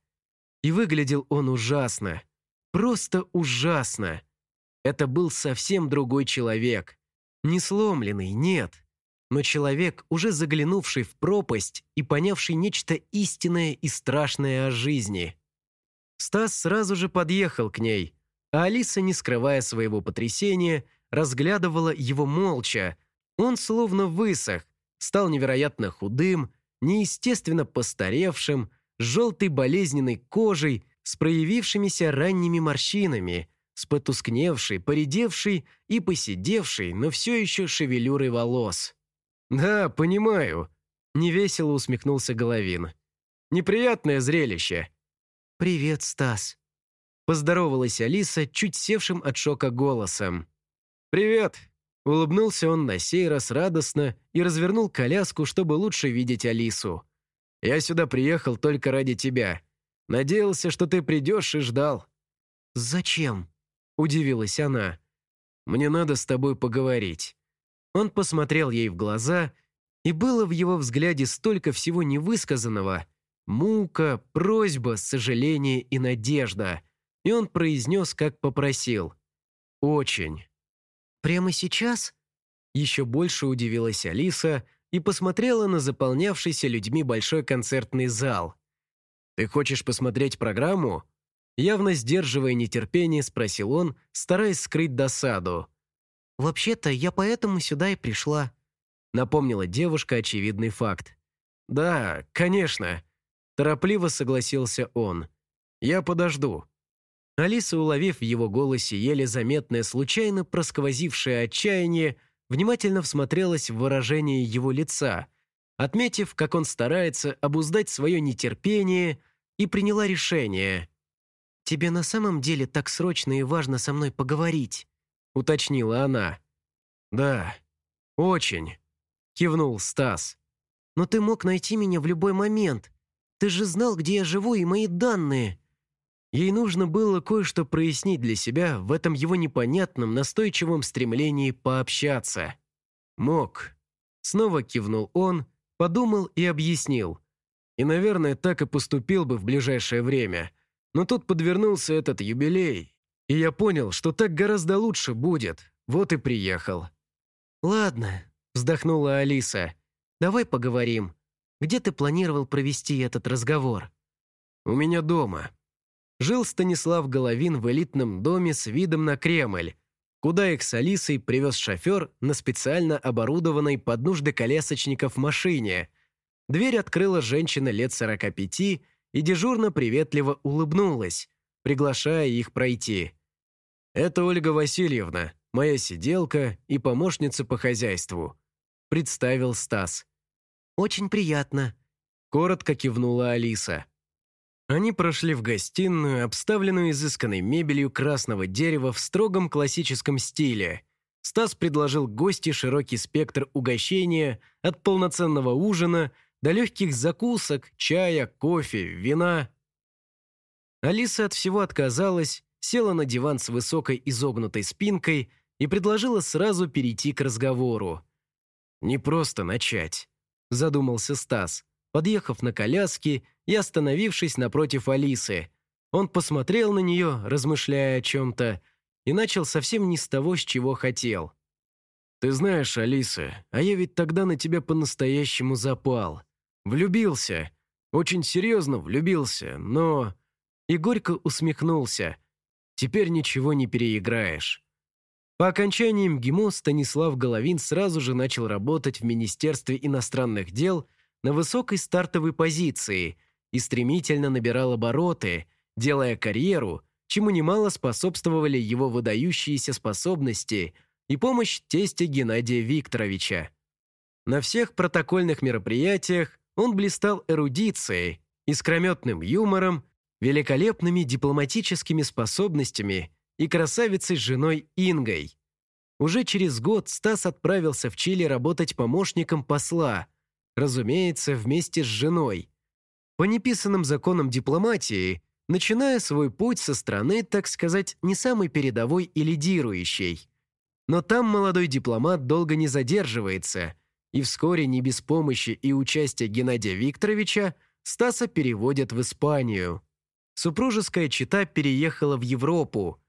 И выглядел он ужасно, просто ужасно. Это был совсем другой человек. Не сломленный, нет, но человек, уже заглянувший в пропасть и понявший нечто истинное и страшное о жизни. Стас сразу же подъехал к ней, а Алиса, не скрывая своего потрясения, разглядывала его молча. Он словно высох, стал невероятно худым, неестественно постаревшим, с желтой болезненной кожей, с проявившимися ранними морщинами, с потускневшей, поредевшей и посидевшей, но все еще шевелюрой волос. «Да, понимаю», — невесело усмехнулся Головин. «Неприятное зрелище». «Привет, Стас», — поздоровалась Алиса чуть севшим от шока голосом. «Привет», — улыбнулся он на сей раз радостно и развернул коляску, чтобы лучше видеть Алису. «Я сюда приехал только ради тебя. Надеялся, что ты придешь и ждал». «Зачем?» — удивилась она. «Мне надо с тобой поговорить». Он посмотрел ей в глаза, и было в его взгляде столько всего невысказанного. Мука, просьба, сожаление и надежда. И он произнес, как попросил. «Очень». «Прямо сейчас?» Еще больше удивилась Алиса и посмотрела на заполнявшийся людьми большой концертный зал. «Ты хочешь посмотреть программу?» Явно сдерживая нетерпение, спросил он, стараясь скрыть досаду. «Вообще-то я поэтому сюда и пришла», — напомнила девушка очевидный факт. «Да, конечно», — торопливо согласился он. «Я подожду». Алиса, уловив в его голосе еле заметное случайно просквозившее отчаяние, внимательно всмотрелась в выражение его лица, отметив, как он старается обуздать свое нетерпение, и приняла решение. «Тебе на самом деле так срочно и важно со мной поговорить?» — уточнила она. «Да, очень», — кивнул Стас. «Но ты мог найти меня в любой момент. Ты же знал, где я живу и мои данные». Ей нужно было кое-что прояснить для себя в этом его непонятном, настойчивом стремлении пообщаться. «Мог». Снова кивнул он, подумал и объяснил. И, наверное, так и поступил бы в ближайшее время. Но тут подвернулся этот юбилей, и я понял, что так гораздо лучше будет. Вот и приехал. «Ладно», — вздохнула Алиса. «Давай поговорим. Где ты планировал провести этот разговор?» «У меня дома». Жил Станислав Головин в элитном доме с видом на Кремль, куда их с Алисой привез шофер на специально оборудованной под нужды колясочников машине. Дверь открыла женщина лет 45 и дежурно приветливо улыбнулась приглашая их пройти. «Это Ольга Васильевна, моя сиделка и помощница по хозяйству», представил Стас. «Очень приятно», — коротко кивнула Алиса. Они прошли в гостиную, обставленную изысканной мебелью красного дерева в строгом классическом стиле. Стас предложил гости широкий спектр угощения от полноценного ужина до легких закусок, чая, кофе, вина Алиса от всего отказалась, села на диван с высокой изогнутой спинкой и предложила сразу перейти к разговору. «Не просто начать», – задумался Стас, подъехав на коляске и остановившись напротив Алисы. Он посмотрел на нее, размышляя о чем-то, и начал совсем не с того, с чего хотел. «Ты знаешь, Алиса, а я ведь тогда на тебя по-настоящему запал. Влюбился. Очень серьезно влюбился, но...» и горько усмехнулся. «Теперь ничего не переиграешь». По окончании МГИМО Станислав Головин сразу же начал работать в Министерстве иностранных дел на высокой стартовой позиции и стремительно набирал обороты, делая карьеру, чему немало способствовали его выдающиеся способности и помощь тестя Геннадия Викторовича. На всех протокольных мероприятиях он блистал эрудицией, искрометным юмором, великолепными дипломатическими способностями и красавицей женой Ингой. Уже через год Стас отправился в Чили работать помощником посла, разумеется, вместе с женой. По неписанным законам дипломатии, начиная свой путь со стороны, так сказать, не самой передовой и лидирующей. Но там молодой дипломат долго не задерживается, и вскоре не без помощи и участия Геннадия Викторовича Стаса переводят в Испанию. Супружеская чета переехала в Европу.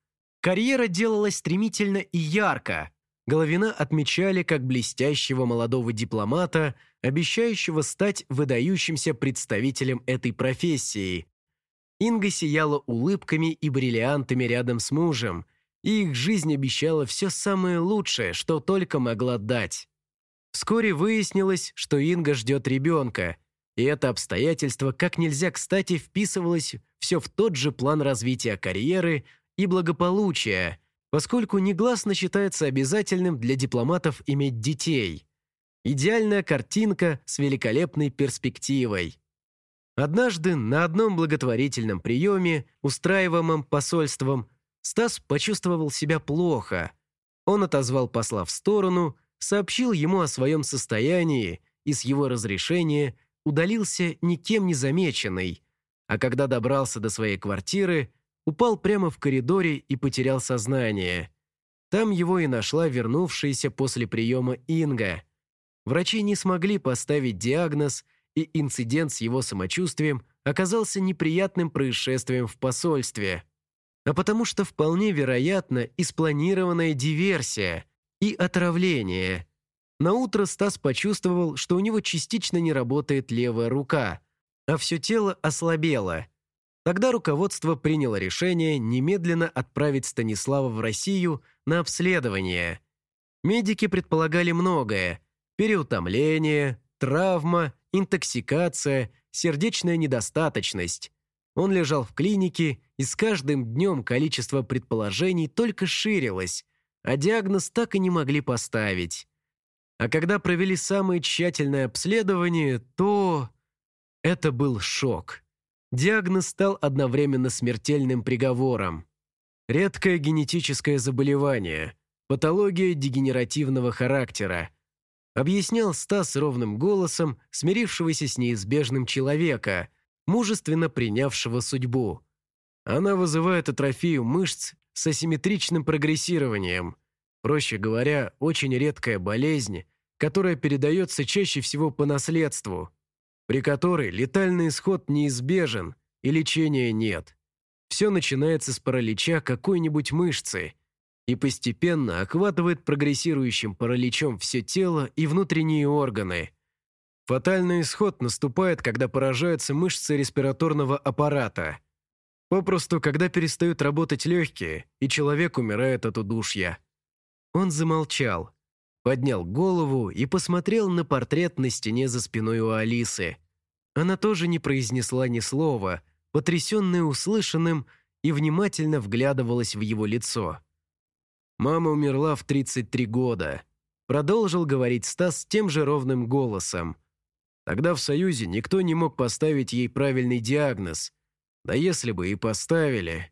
Карьера делалась стремительно и ярко. Головина отмечали как блестящего молодого дипломата, обещающего стать выдающимся представителем этой профессии. Инга сияла улыбками и бриллиантами рядом с мужем, и их жизнь обещала все самое лучшее, что только могла дать. Вскоре выяснилось, что Инга ждет ребенка, и это обстоятельство как нельзя кстати вписывалось все в тот же план развития карьеры и благополучия, поскольку негласно считается обязательным для дипломатов иметь детей. Идеальная картинка с великолепной перспективой. Однажды на одном благотворительном приеме, устраиваемом посольством, Стас почувствовал себя плохо. Он отозвал посла в сторону, сообщил ему о своем состоянии и с его разрешения удалился никем не замеченный, а когда добрался до своей квартиры, упал прямо в коридоре и потерял сознание. Там его и нашла вернувшаяся после приема Инга. Врачи не смогли поставить диагноз, и инцидент с его самочувствием оказался неприятным происшествием в посольстве. А потому что вполне вероятно и спланированная диверсия и отравление. Наутро Стас почувствовал, что у него частично не работает левая рука, а все тело ослабело. Тогда руководство приняло решение немедленно отправить Станислава в Россию на обследование. Медики предполагали многое – переутомление, травма, интоксикация, сердечная недостаточность. Он лежал в клинике, и с каждым днем количество предположений только ширилось, а диагноз так и не могли поставить. А когда провели самое тщательное обследование, то... Это был шок. Диагноз стал одновременно смертельным приговором. Редкое генетическое заболевание, патология дегенеративного характера. Объяснял Стас ровным голосом, смирившегося с неизбежным человека, мужественно принявшего судьбу. Она вызывает атрофию мышц с асимметричным прогрессированием. Проще говоря, очень редкая болезнь, которая передается чаще всего по наследству при которой летальный исход неизбежен и лечения нет. Все начинается с паралича какой-нибудь мышцы и постепенно охватывает прогрессирующим параличом все тело и внутренние органы. Фатальный исход наступает, когда поражаются мышцы респираторного аппарата. Попросту, когда перестают работать легкие, и человек умирает от удушья. Он замолчал, поднял голову и посмотрел на портрет на стене за спиной у Алисы. Она тоже не произнесла ни слова, потрясенная услышанным, и внимательно вглядывалась в его лицо. «Мама умерла в 33 года», — продолжил говорить Стас тем же ровным голосом. «Тогда в Союзе никто не мог поставить ей правильный диагноз. Да если бы и поставили.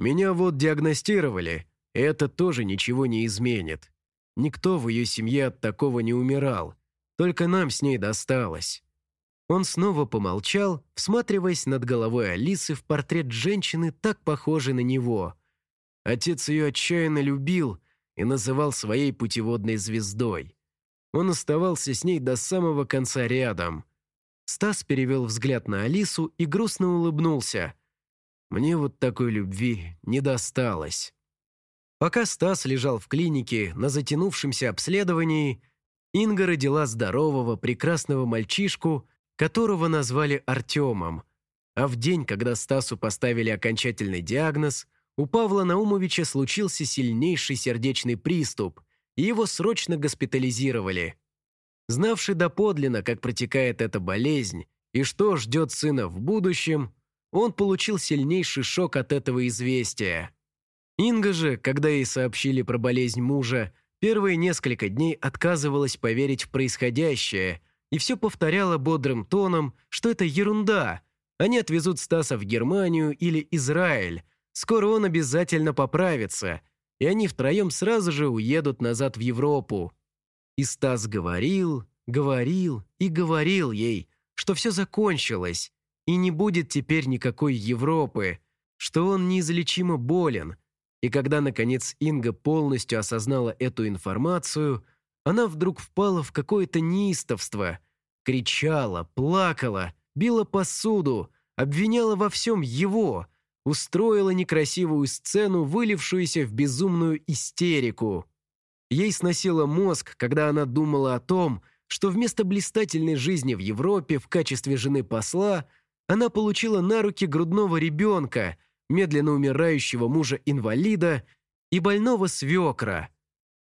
Меня вот диагностировали, это тоже ничего не изменит. Никто в ее семье от такого не умирал. Только нам с ней досталось. Он снова помолчал, всматриваясь над головой Алисы в портрет женщины, так похожей на него. Отец ее отчаянно любил и называл своей путеводной звездой. Он оставался с ней до самого конца рядом. Стас перевел взгляд на Алису и грустно улыбнулся. «Мне вот такой любви не досталось». Пока Стас лежал в клинике на затянувшемся обследовании, Инга родила здорового, прекрасного мальчишку, которого назвали Артемом. А в день, когда Стасу поставили окончательный диагноз, у Павла Наумовича случился сильнейший сердечный приступ, и его срочно госпитализировали. Знавший доподлинно, как протекает эта болезнь и что ждет сына в будущем, он получил сильнейший шок от этого известия. Инга же, когда ей сообщили про болезнь мужа, первые несколько дней отказывалась поверить в происходящее и все повторяла бодрым тоном, что это ерунда. Они отвезут Стаса в Германию или Израиль. Скоро он обязательно поправится, и они втроем сразу же уедут назад в Европу. И Стас говорил, говорил и говорил ей, что все закончилось, и не будет теперь никакой Европы, что он неизлечимо болен. И когда, наконец, Инга полностью осознала эту информацию, она вдруг впала в какое-то неистовство, кричала, плакала, била посуду, обвиняла во всем его, устроила некрасивую сцену, вылившуюся в безумную истерику. Ей сносило мозг, когда она думала о том, что вместо блистательной жизни в Европе в качестве жены посла она получила на руки грудного ребенка, медленно умирающего мужа-инвалида и больного свекра.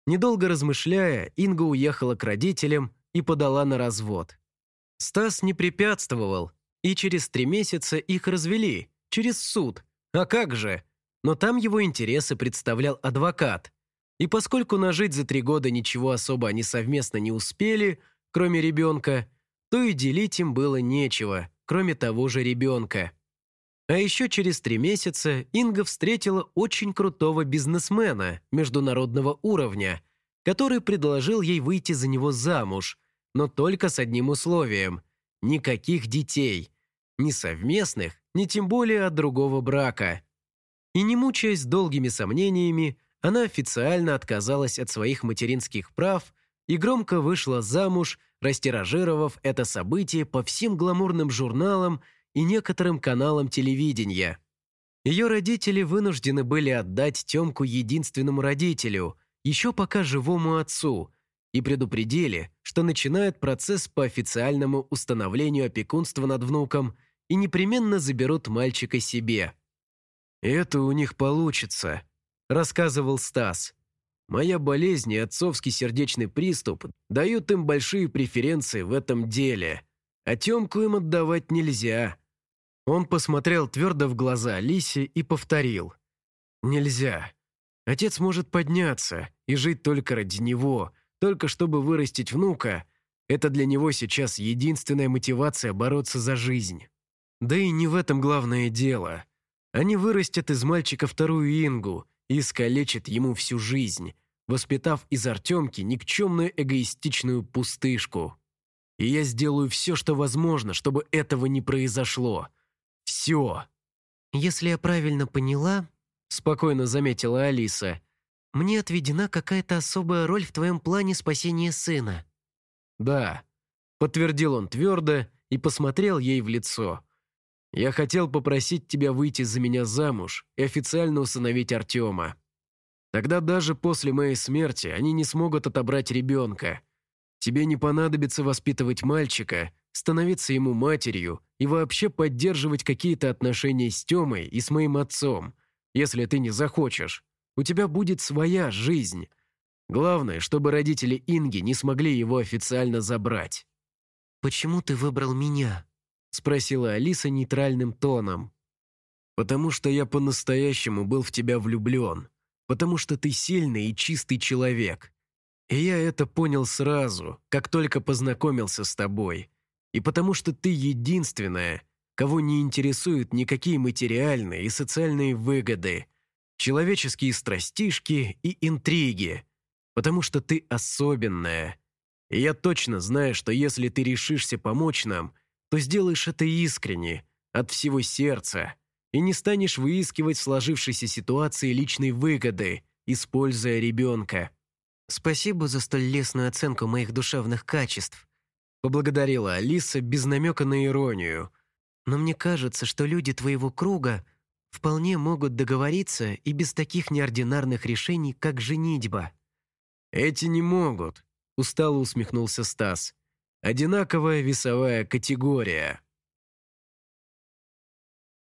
Недолго размышляя, Инга уехала к родителям и подала на развод. Стас не препятствовал, и через три месяца их развели, через суд. А как же? Но там его интересы представлял адвокат. И поскольку нажить за три года ничего особо они совместно не успели, кроме ребенка, то и делить им было нечего, кроме того же ребенка. А еще через три месяца Инга встретила очень крутого бизнесмена международного уровня, который предложил ей выйти за него замуж, но только с одним условием – никаких детей, ни совместных, ни тем более от другого брака. И не мучаясь долгими сомнениями, она официально отказалась от своих материнских прав и громко вышла замуж, растиражировав это событие по всем гламурным журналам и некоторым каналам телевидения. Ее родители вынуждены были отдать Темку единственному родителю, еще пока живому отцу, и предупредили, что начинают процесс по официальному установлению опекунства над внуком и непременно заберут мальчика себе. «Это у них получится», – рассказывал Стас. «Моя болезнь и отцовский сердечный приступ дают им большие преференции в этом деле, а Темку им отдавать нельзя». Он посмотрел твердо в глаза Лисе и повторил. «Нельзя. Отец может подняться и жить только ради него, только чтобы вырастить внука. Это для него сейчас единственная мотивация бороться за жизнь. Да и не в этом главное дело. Они вырастят из мальчика вторую Ингу и искалечат ему всю жизнь, воспитав из Артемки никчемную эгоистичную пустышку. И я сделаю все, что возможно, чтобы этого не произошло. Все. Если я правильно поняла, спокойно заметила Алиса, мне отведена какая-то особая роль в твоем плане спасения сына. Да, подтвердил он твердо и посмотрел ей в лицо. Я хотел попросить тебя выйти за меня замуж и официально усыновить Артема. Тогда даже после моей смерти они не смогут отобрать ребенка. Тебе не понадобится воспитывать мальчика, становиться ему матерью и вообще поддерживать какие-то отношения с Темой и с моим отцом, если ты не захочешь. У тебя будет своя жизнь. Главное, чтобы родители Инги не смогли его официально забрать». «Почему ты выбрал меня?» – спросила Алиса нейтральным тоном. «Потому что я по-настоящему был в тебя влюблен. Потому что ты сильный и чистый человек. И я это понял сразу, как только познакомился с тобой. И потому что ты единственная, кого не интересуют никакие материальные и социальные выгоды, человеческие страстишки и интриги, потому что ты особенная. И я точно знаю, что если ты решишься помочь нам, то сделаешь это искренне, от всего сердца, и не станешь выискивать в сложившейся ситуации личной выгоды, используя ребенка. «Спасибо за столь лестную оценку моих душевных качеств», поблагодарила Алиса без намека на иронию. «Но мне кажется, что люди твоего круга вполне могут договориться и без таких неординарных решений, как женитьба». «Эти не могут», – устало усмехнулся Стас. «Одинаковая весовая категория».